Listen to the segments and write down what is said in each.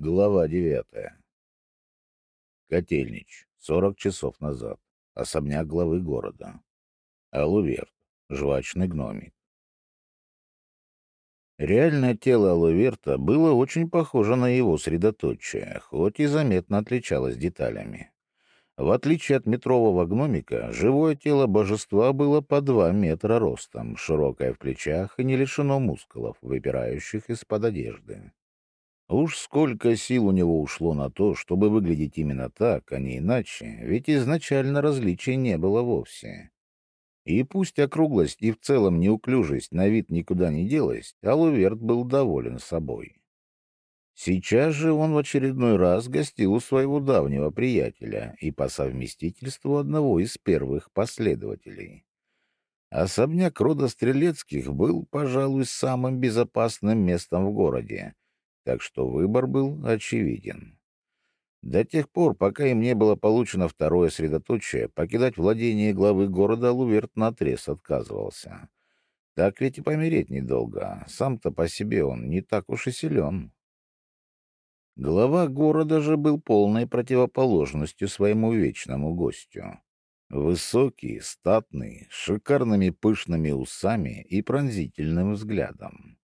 Глава девятая. Котельнич. Сорок часов назад. Особняк главы города. Алуверт. Жвачный гномик. Реальное тело Алуверта было очень похоже на его средоточие, хоть и заметно отличалось деталями. В отличие от метрового гномика, живое тело божества было по два метра ростом, широкое в плечах и не лишено мускулов, выпирающих из-под одежды. Уж сколько сил у него ушло на то, чтобы выглядеть именно так, а не иначе, ведь изначально различий не было вовсе. И пусть округлость и в целом неуклюжесть на вид никуда не делась, Алуверт был доволен собой. Сейчас же он в очередной раз гостил у своего давнего приятеля и по совместительству одного из первых последователей. Особняк рода Стрелецких был, пожалуй, самым безопасным местом в городе, так что выбор был очевиден. До тех пор, пока им не было получено второе средоточие, покидать владение главы города Луверт наотрез отказывался. Так ведь и помереть недолго, сам-то по себе он не так уж и силен. Глава города же был полной противоположностью своему вечному гостю. Высокий, статный, с шикарными пышными усами и пронзительным взглядом.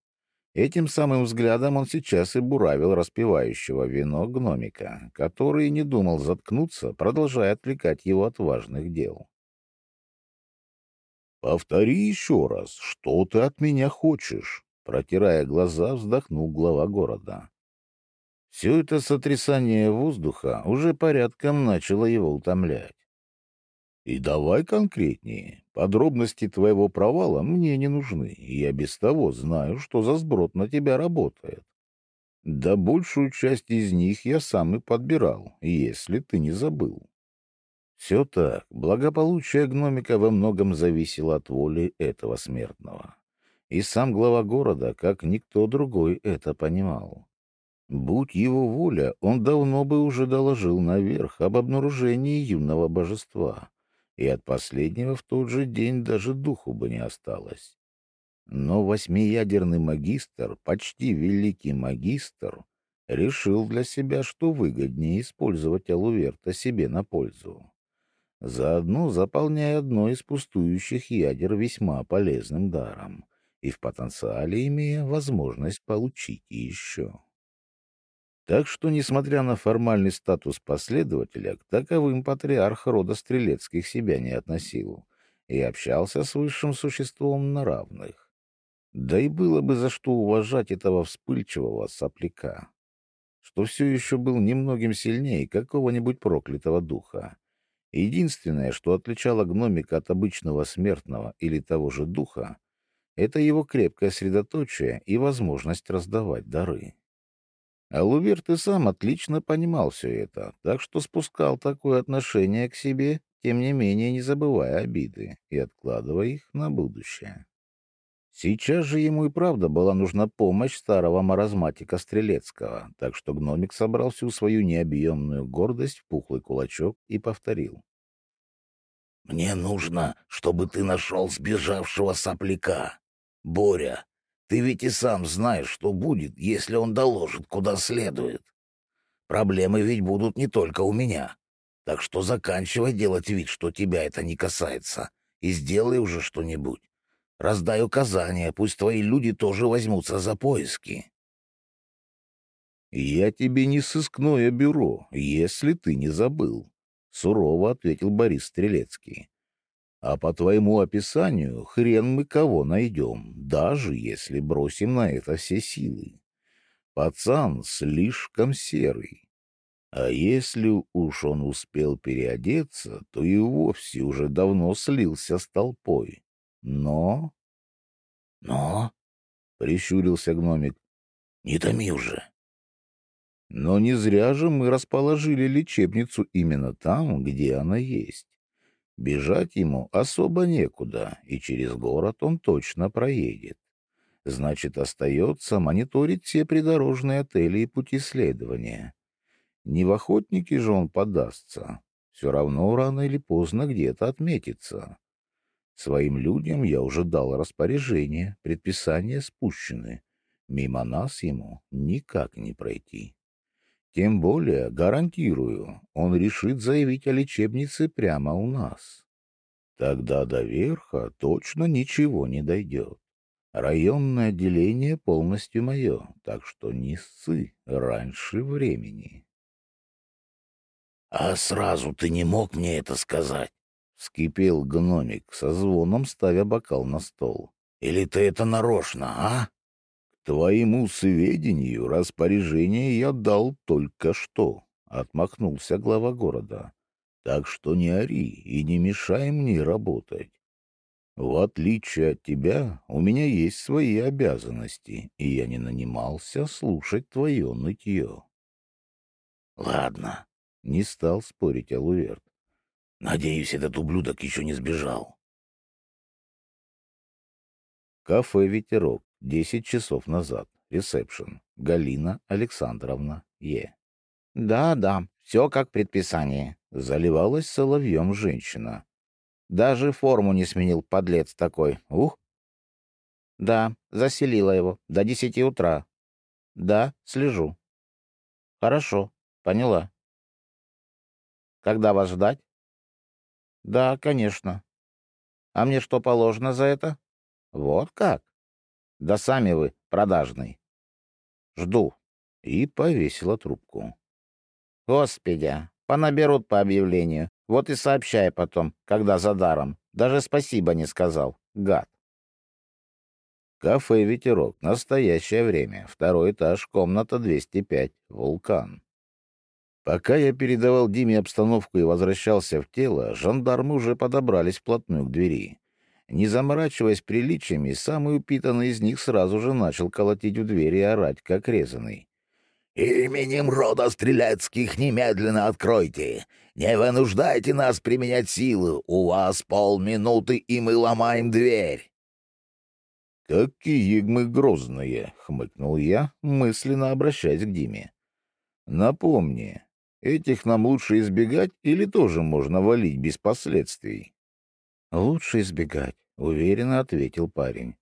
Этим самым взглядом он сейчас и буравил распивающего вино гномика, который не думал заткнуться, продолжая отвлекать его от важных дел. «Повтори еще раз, что ты от меня хочешь?» Протирая глаза, вздохнул глава города. Все это сотрясание воздуха уже порядком начало его утомлять. И давай конкретнее. Подробности твоего провала мне не нужны, и я без того знаю, что за сброд на тебя работает. Да большую часть из них я сам и подбирал, если ты не забыл. Все так, благополучие гномика во многом зависело от воли этого смертного. И сам глава города, как никто другой, это понимал. Будь его воля, он давно бы уже доложил наверх об обнаружении юного божества, и от последнего в тот же день даже духу бы не осталось. Но восьмиядерный магистр, почти великий магистр, решил для себя, что выгоднее использовать Алуверта себе на пользу. Заодно заполняя одно из пустующих ядер весьма полезным даром и в потенциале имея возможность получить еще. Так что, несмотря на формальный статус последователя, к таковым патриарх рода Стрелецких себя не относил и общался с высшим существом на равных. Да и было бы за что уважать этого вспыльчивого сопляка, что все еще был немногим сильнее какого-нибудь проклятого духа. Единственное, что отличало гномика от обычного смертного или того же духа, это его крепкое средоточие и возможность раздавать дары. А Луверт и сам отлично понимал все это, так что спускал такое отношение к себе, тем не менее не забывая обиды и откладывая их на будущее. Сейчас же ему и правда была нужна помощь старого маразматика Стрелецкого, так что гномик собрал всю свою необъемную гордость в пухлый кулачок и повторил. «Мне нужно, чтобы ты нашел сбежавшего сопляка. Боря, ты ведь и сам знаешь, что будет, если он доложит куда следует. Проблемы ведь будут не только у меня. Так что заканчивай делать вид, что тебя это не касается, и сделай уже что-нибудь. Раздай указания, пусть твои люди тоже возьмутся за поиски. «Я тебе не сыскное бюро, если ты не забыл», — сурово ответил Борис Стрелецкий. А по твоему описанию, хрен мы кого найдем, даже если бросим на это все силы. Пацан слишком серый. А если уж он успел переодеться, то и вовсе уже давно слился с толпой. Но... — Но? — прищурился гномик. — Не томи уже. Но не зря же мы расположили лечебницу именно там, где она есть. Бежать ему особо некуда, и через город он точно проедет. Значит, остается мониторить все придорожные отели и пути следования. Не в охотники же он подастся. Все равно рано или поздно где-то отметится. Своим людям я уже дал распоряжение, предписания спущены. Мимо нас ему никак не пройти. Тем более, гарантирую, он решит заявить о лечебнице прямо у нас. Тогда до верха точно ничего не дойдет. Районное отделение полностью мое, так что не ссы раньше времени. — А сразу ты не мог мне это сказать? — вскипел гномик, со звоном ставя бокал на стол. — Или ты это нарочно, а? — твоему сведению распоряжение я дал только что, — отмахнулся глава города. — Так что не ори и не мешай мне работать. В отличие от тебя, у меня есть свои обязанности, и я не нанимался слушать твое нытье. — Ладно, — не стал спорить Алуверт. — Надеюсь, этот ублюдок еще не сбежал. Кафе «Ветерок», десять часов назад. Ресепшн. Галина Александровна Е. «Да, да, все как предписание», — заливалась соловьем женщина. Даже форму не сменил, подлец такой. Ух! Да, заселила его. До десяти утра. Да, слежу. Хорошо, поняла. Когда вас ждать? Да, конечно. А мне что положено за это? Вот как? Да сами вы, продажный. Жду. И повесила трубку. Господи, понаберут по объявлению. Вот и сообщай потом, когда за даром. Даже спасибо не сказал. Гад. Кафе «Ветерок». Настоящее время. Второй этаж, комната 205. Вулкан. Пока я передавал Диме обстановку и возвращался в тело, жандармы уже подобрались вплотную к двери. Не заморачиваясь приличиями, самый упитанный из них сразу же начал колотить в дверь и орать, как резанный. «Именем рода Стрелецких немедленно откройте! Не вынуждайте нас применять силу! У вас полминуты, и мы ломаем дверь!» «Какие мы грозные!» — хмыкнул я, мысленно обращаясь к Диме. «Напомни, этих нам лучше избегать или тоже можно валить без последствий?» «Лучше избегать», — уверенно ответил парень.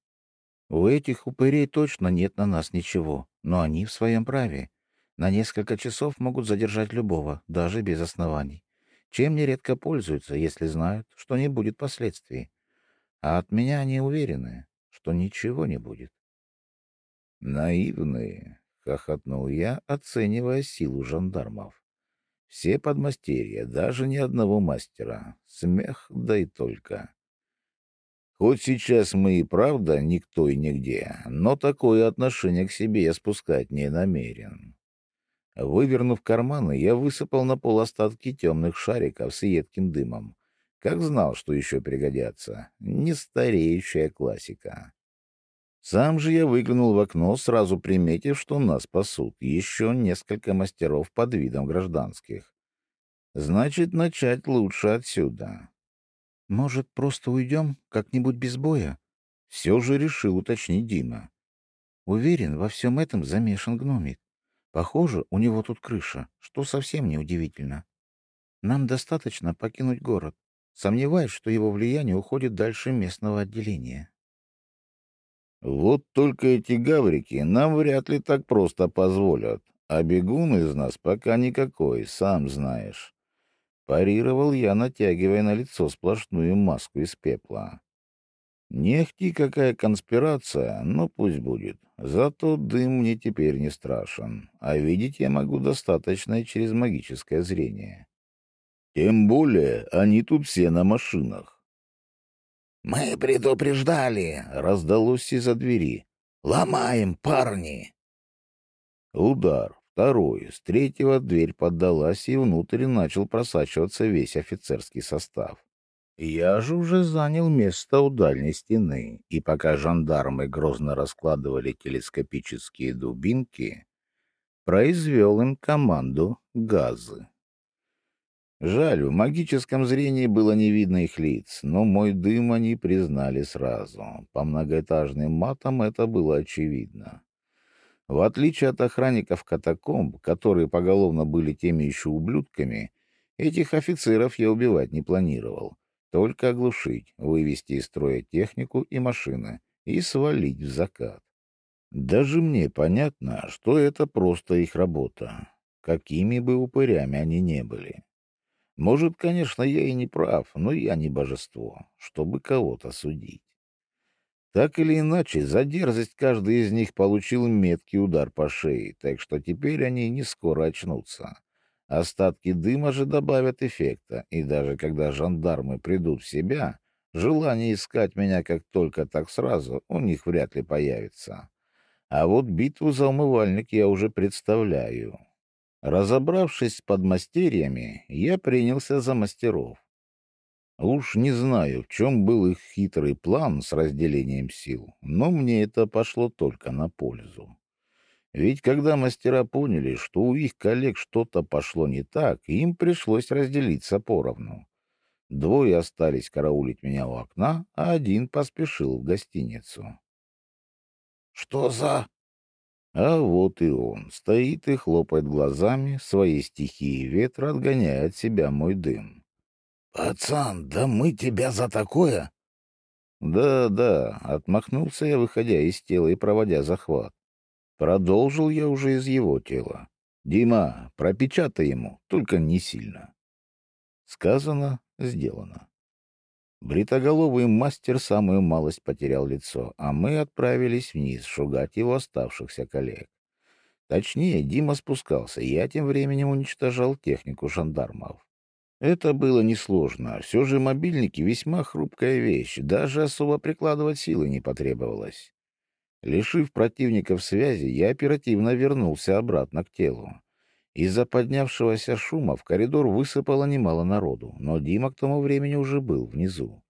«У этих упырей точно нет на нас ничего, но они в своем праве. На несколько часов могут задержать любого, даже без оснований. Чем нередко пользуются, если знают, что не будет последствий. А от меня они уверены, что ничего не будет. «Наивные», — хохотнул я, оценивая силу жандармов. «Все подмастерья, даже ни одного мастера. Смех, да и только». Хоть сейчас мы и правда никто и нигде, но такое отношение к себе я спускать не намерен. Вывернув карманы, я высыпал на пол остатки темных шариков с едким дымом. Как знал, что еще пригодятся. Нестареющая классика. Сам же я выглянул в окно, сразу приметив, что нас пасут еще несколько мастеров под видом гражданских. Значит, начать лучше отсюда. Может, просто уйдем как-нибудь без боя? Все же решил уточнить Дима. Уверен, во всем этом замешан гномик. Похоже, у него тут крыша, что совсем не удивительно. Нам достаточно покинуть город. Сомневаюсь, что его влияние уходит дальше местного отделения. Вот только эти гаврики нам вряд ли так просто позволят, а бегун из нас пока никакой, сам знаешь. Парировал я, натягивая на лицо сплошную маску из пепла. Нехти какая конспирация, но пусть будет. Зато дым мне теперь не страшен, а видеть я могу достаточно через магическое зрение. Тем более они тут все на машинах. «Мы предупреждали!» — раздалось из-за двери. «Ломаем, парни!» Удар. Второй. С третьего дверь поддалась, и внутрь начал просачиваться весь офицерский состав. Я же уже занял место у дальней стены, и пока жандармы грозно раскладывали телескопические дубинки, произвел им команду газы. Жаль, в магическом зрении было не видно их лиц, но мой дым они признали сразу. По многоэтажным матам это было очевидно. В отличие от охранников катакомб, которые поголовно были теми еще ублюдками, этих офицеров я убивать не планировал. Только оглушить, вывести из строя технику и машины и свалить в закат. Даже мне понятно, что это просто их работа. какими бы упырями они не были. Может, конечно, я и не прав, но я не божество, чтобы кого-то судить. Так или иначе, за дерзость каждый из них получил меткий удар по шее, так что теперь они не скоро очнутся. Остатки дыма же добавят эффекта, и даже когда жандармы придут в себя, желание искать меня как только так сразу у них вряд ли появится. А вот битву за умывальник я уже представляю. Разобравшись с подмастерьями, я принялся за мастеров. Уж не знаю, в чем был их хитрый план с разделением сил, но мне это пошло только на пользу. Ведь когда мастера поняли, что у их коллег что-то пошло не так, им пришлось разделиться поровну. Двое остались караулить меня у окна, а один поспешил в гостиницу. «Что за...» А вот и он, стоит и хлопает глазами, свои стихии ветра отгоняя от себя мой дым. «Пацан, да мы тебя за такое...» «Да, да», — отмахнулся я, выходя из тела и проводя захват. Продолжил я уже из его тела. «Дима, пропечатай ему, только не сильно». Сказано, сделано. Бритоголовый мастер самую малость потерял лицо, а мы отправились вниз шугать его оставшихся коллег. Точнее, Дима спускался, я тем временем уничтожал технику жандармов. Это было несложно. Все же мобильники — весьма хрупкая вещь, даже особо прикладывать силы не потребовалось. Лишив противников связи, я оперативно вернулся обратно к телу. Из-за поднявшегося шума в коридор высыпало немало народу, но Дима к тому времени уже был внизу.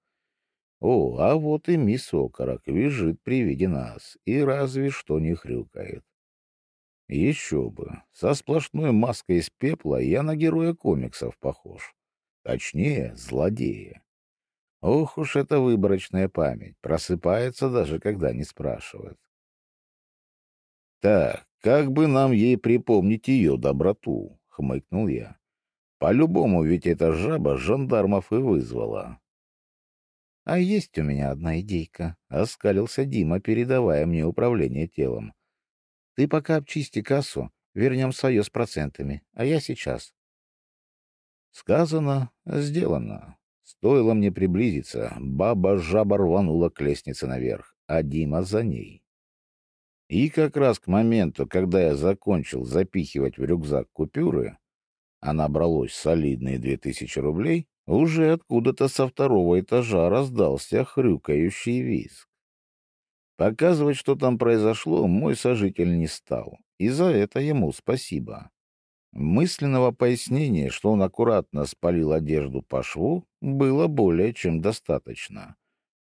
О, а вот и мисс Окорок визжит при виде нас и разве что не хрюкает. Еще бы, со сплошной маской из пепла я на героя комиксов похож. Точнее, злодея. Ох уж эта выборочная память, просыпается даже, когда не спрашивают. Так, как бы нам ей припомнить ее доброту, — хмыкнул я. По-любому ведь эта жаба жандармов и вызвала. — А есть у меня одна идейка, — оскалился Дима, передавая мне управление телом. — Ты пока обчисти кассу, вернем свое с процентами, а я сейчас. Сказано, сделано. Стоило мне приблизиться, баба-жаба рванула к лестнице наверх, а Дима за ней. И как раз к моменту, когда я закончил запихивать в рюкзак купюры, а набралось солидные две тысячи рублей, уже откуда-то со второго этажа раздался хрюкающий визг. Показывать, что там произошло, мой сожитель не стал, и за это ему спасибо. Мысленного пояснения, что он аккуратно спалил одежду по шву, было более чем достаточно.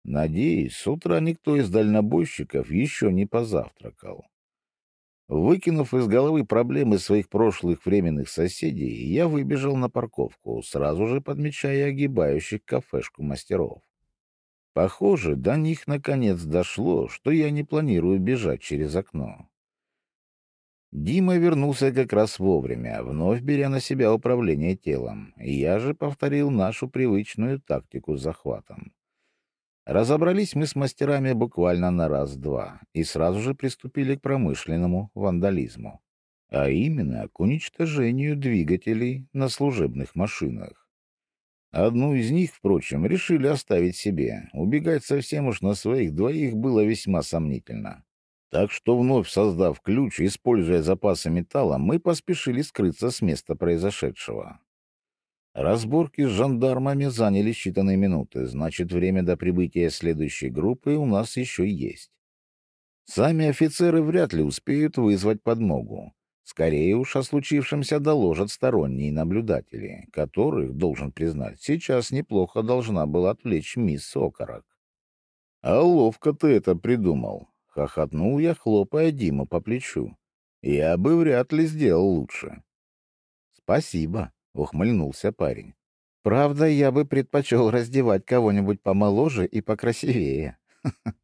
Надеюсь, с утра никто из дальнобойщиков еще не позавтракал. Выкинув из головы проблемы своих прошлых временных соседей, я выбежал на парковку, сразу же подмечая огибающих кафешку мастеров. Похоже, до них наконец дошло, что я не планирую бежать через окно. Дима вернулся как раз вовремя, вновь беря на себя управление телом. Я же повторил нашу привычную тактику с захватом. Разобрались мы с мастерами буквально на раз-два и сразу же приступили к промышленному вандализму, а именно к уничтожению двигателей на служебных машинах. Одну из них, впрочем, решили оставить себе. Убегать совсем уж на своих двоих было весьма сомнительно. Так что, вновь создав ключ, используя запасы металла, мы поспешили скрыться с места произошедшего. Разборки с жандармами заняли считанные минуты, значит, время до прибытия следующей группы у нас еще есть. Сами офицеры вряд ли успеют вызвать подмогу. Скорее уж о случившемся доложат сторонние наблюдатели, которых, должен признать, сейчас неплохо должна была отвлечь мисс Сокорок. А ловко ты это придумал, — хохотнул я, хлопая Диму по плечу. «Я бы вряд ли сделал лучше». «Спасибо», — ухмыльнулся парень. «Правда, я бы предпочел раздевать кого-нибудь помоложе и покрасивее».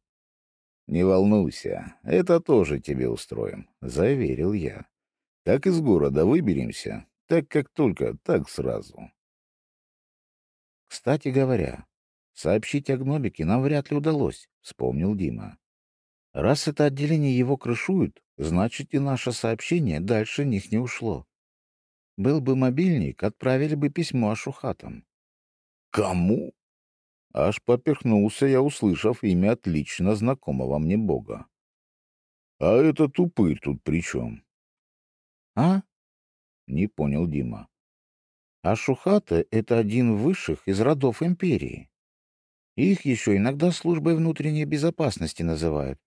«Не волнуйся, это тоже тебе устроим», — заверил я. «Как из города выберемся, так как только, так сразу». «Кстати говоря, сообщить о гнобике нам вряд ли удалось», — вспомнил Дима. Раз это отделение его крышуют, значит и наше сообщение дальше них не ушло. Был бы мобильник, отправили бы письмо Ашухатам. Кому? Аж поперхнулся я, услышав имя отлично знакомого мне бога. А этот упырь тут при чем? А? Не понял Дима. Ашухата — это один высших из родов империи. Их еще иногда службой внутренней безопасности называют.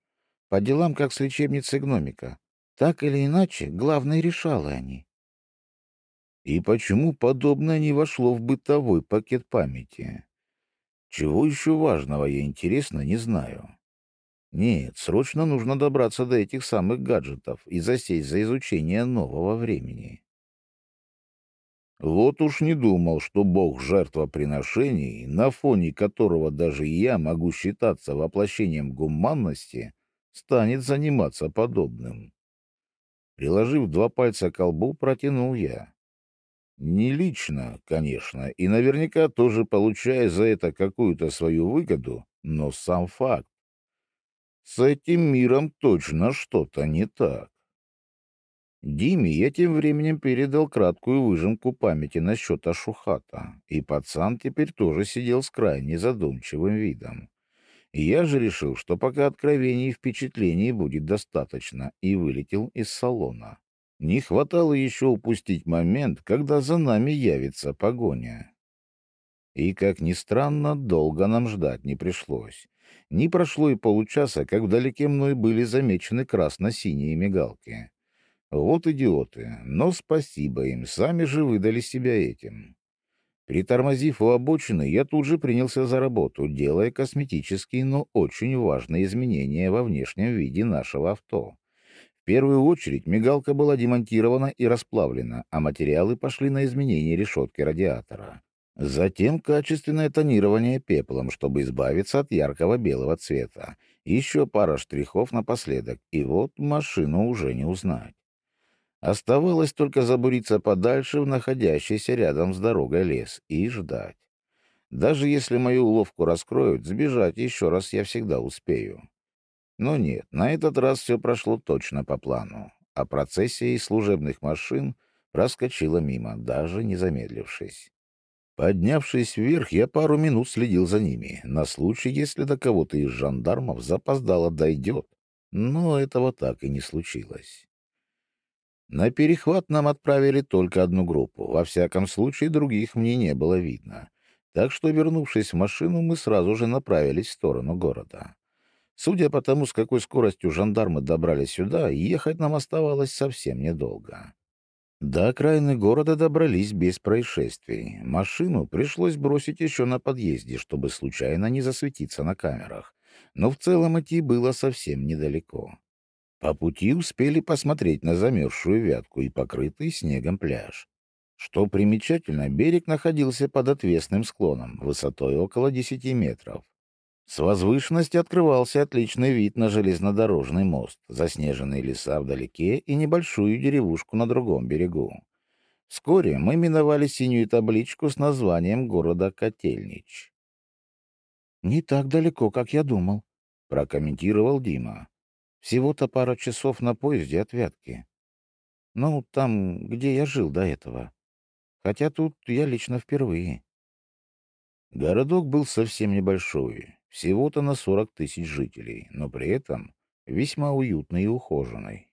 По делам, как с лечебницей гномика. Так или иначе, главное, решалы они. И почему подобное не вошло в бытовой пакет памяти? Чего еще важного я, интересно, не знаю. Нет, срочно нужно добраться до этих самых гаджетов и засесть за изучение нового времени. Вот уж не думал, что бог жертвоприношений, на фоне которого даже я могу считаться воплощением гуманности, станет заниматься подобным. Приложив два пальца к колбу, протянул я. Не лично, конечно, и наверняка тоже получая за это какую-то свою выгоду, но сам факт. С этим миром точно что-то не так. Диме я тем временем передал краткую выжимку памяти насчет Ашухата, и пацан теперь тоже сидел с крайне задумчивым видом. Я же решил, что пока откровений и впечатлений будет достаточно, и вылетел из салона. Не хватало еще упустить момент, когда за нами явится погоня. И, как ни странно, долго нам ждать не пришлось. Не прошло и получаса, как вдалеке мной были замечены красно-синие мигалки. Вот идиоты, но спасибо им, сами же выдали себя этим. Притормозив у обочины, я тут же принялся за работу, делая косметические, но очень важные изменения во внешнем виде нашего авто. В первую очередь мигалка была демонтирована и расплавлена, а материалы пошли на изменение решетки радиатора. Затем качественное тонирование пеплом, чтобы избавиться от яркого белого цвета. Еще пара штрихов напоследок, и вот машину уже не узнать. Оставалось только забуриться подальше в находящийся рядом с дорогой лес и ждать. Даже если мою уловку раскроют, сбежать еще раз я всегда успею. Но нет, на этот раз все прошло точно по плану, а процессия из служебных машин проскочила мимо, даже не замедлившись. Поднявшись вверх, я пару минут следил за ними, на случай, если до кого-то из жандармов запоздало дойдет. Но этого так и не случилось. На перехват нам отправили только одну группу. Во всяком случае, других мне не было видно. Так что, вернувшись в машину, мы сразу же направились в сторону города. Судя по тому, с какой скоростью жандармы добрались сюда, ехать нам оставалось совсем недолго. До окраины города добрались без происшествий. Машину пришлось бросить еще на подъезде, чтобы случайно не засветиться на камерах. Но в целом идти было совсем недалеко. По пути успели посмотреть на замерзшую вятку и покрытый снегом пляж. Что примечательно, берег находился под отвесным склоном, высотой около 10 метров. С возвышенности открывался отличный вид на железнодорожный мост, заснеженные леса вдалеке и небольшую деревушку на другом берегу. Вскоре мы миновали синюю табличку с названием города Котельнич. «Не так далеко, как я думал», — прокомментировал Дима. Всего-то пара часов на поезде от Вятки. Ну, там, где я жил до этого. Хотя тут я лично впервые. Городок был совсем небольшой, всего-то на сорок тысяч жителей, но при этом весьма уютный и ухоженный.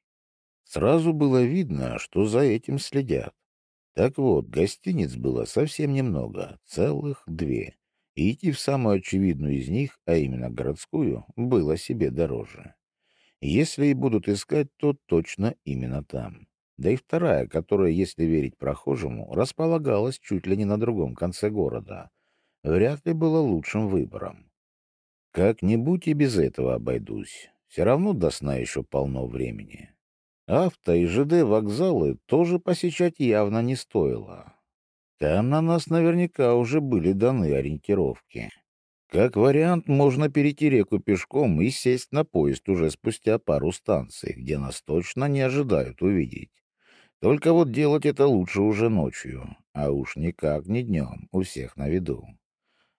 Сразу было видно, что за этим следят. Так вот, гостиниц было совсем немного, целых две. И идти в самую очевидную из них, а именно городскую, было себе дороже. Если и будут искать, то точно именно там. Да и вторая, которая, если верить прохожему, располагалась чуть ли не на другом конце города, вряд ли была лучшим выбором. Как-нибудь и без этого обойдусь. Все равно до сна еще полно времени. Авто и ЖД вокзалы тоже посещать явно не стоило. Там на нас наверняка уже были даны ориентировки. Как вариант, можно перейти реку пешком и сесть на поезд уже спустя пару станций, где нас точно не ожидают увидеть. Только вот делать это лучше уже ночью, а уж никак не днем, у всех на виду.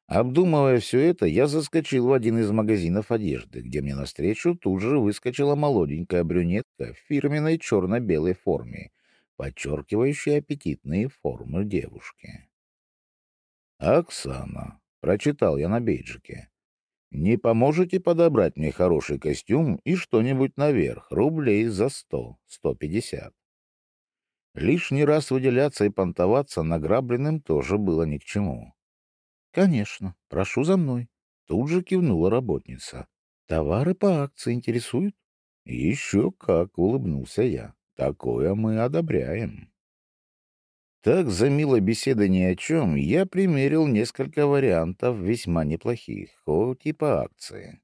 Обдумывая все это, я заскочил в один из магазинов одежды, где мне навстречу тут же выскочила молоденькая брюнетка в фирменной черно-белой форме, подчеркивающий аппетитные формы девушки. «Оксана», — прочитал я на бейджике, — «не поможете подобрать мне хороший костюм и что-нибудь наверх, рублей за сто, сто пятьдесят?» Лишний раз выделяться и понтоваться награбленным тоже было ни к чему. «Конечно, прошу за мной», — тут же кивнула работница. «Товары по акции интересуют?» «Еще как!» — улыбнулся я. «Такое мы одобряем». Так, за милой беседой ни о чем, я примерил несколько вариантов весьма неплохих, хоть и по акции.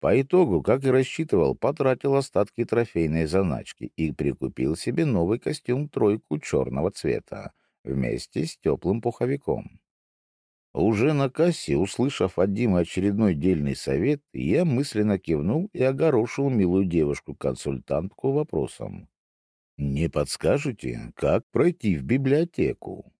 По итогу, как и рассчитывал, потратил остатки трофейной заначки и прикупил себе новый костюм-тройку черного цвета вместе с теплым пуховиком. Уже на кассе, услышав от Димы очередной дельный совет, я мысленно кивнул и огорошил милую девушку-консультантку вопросом. Не подскажете, как пройти в библиотеку?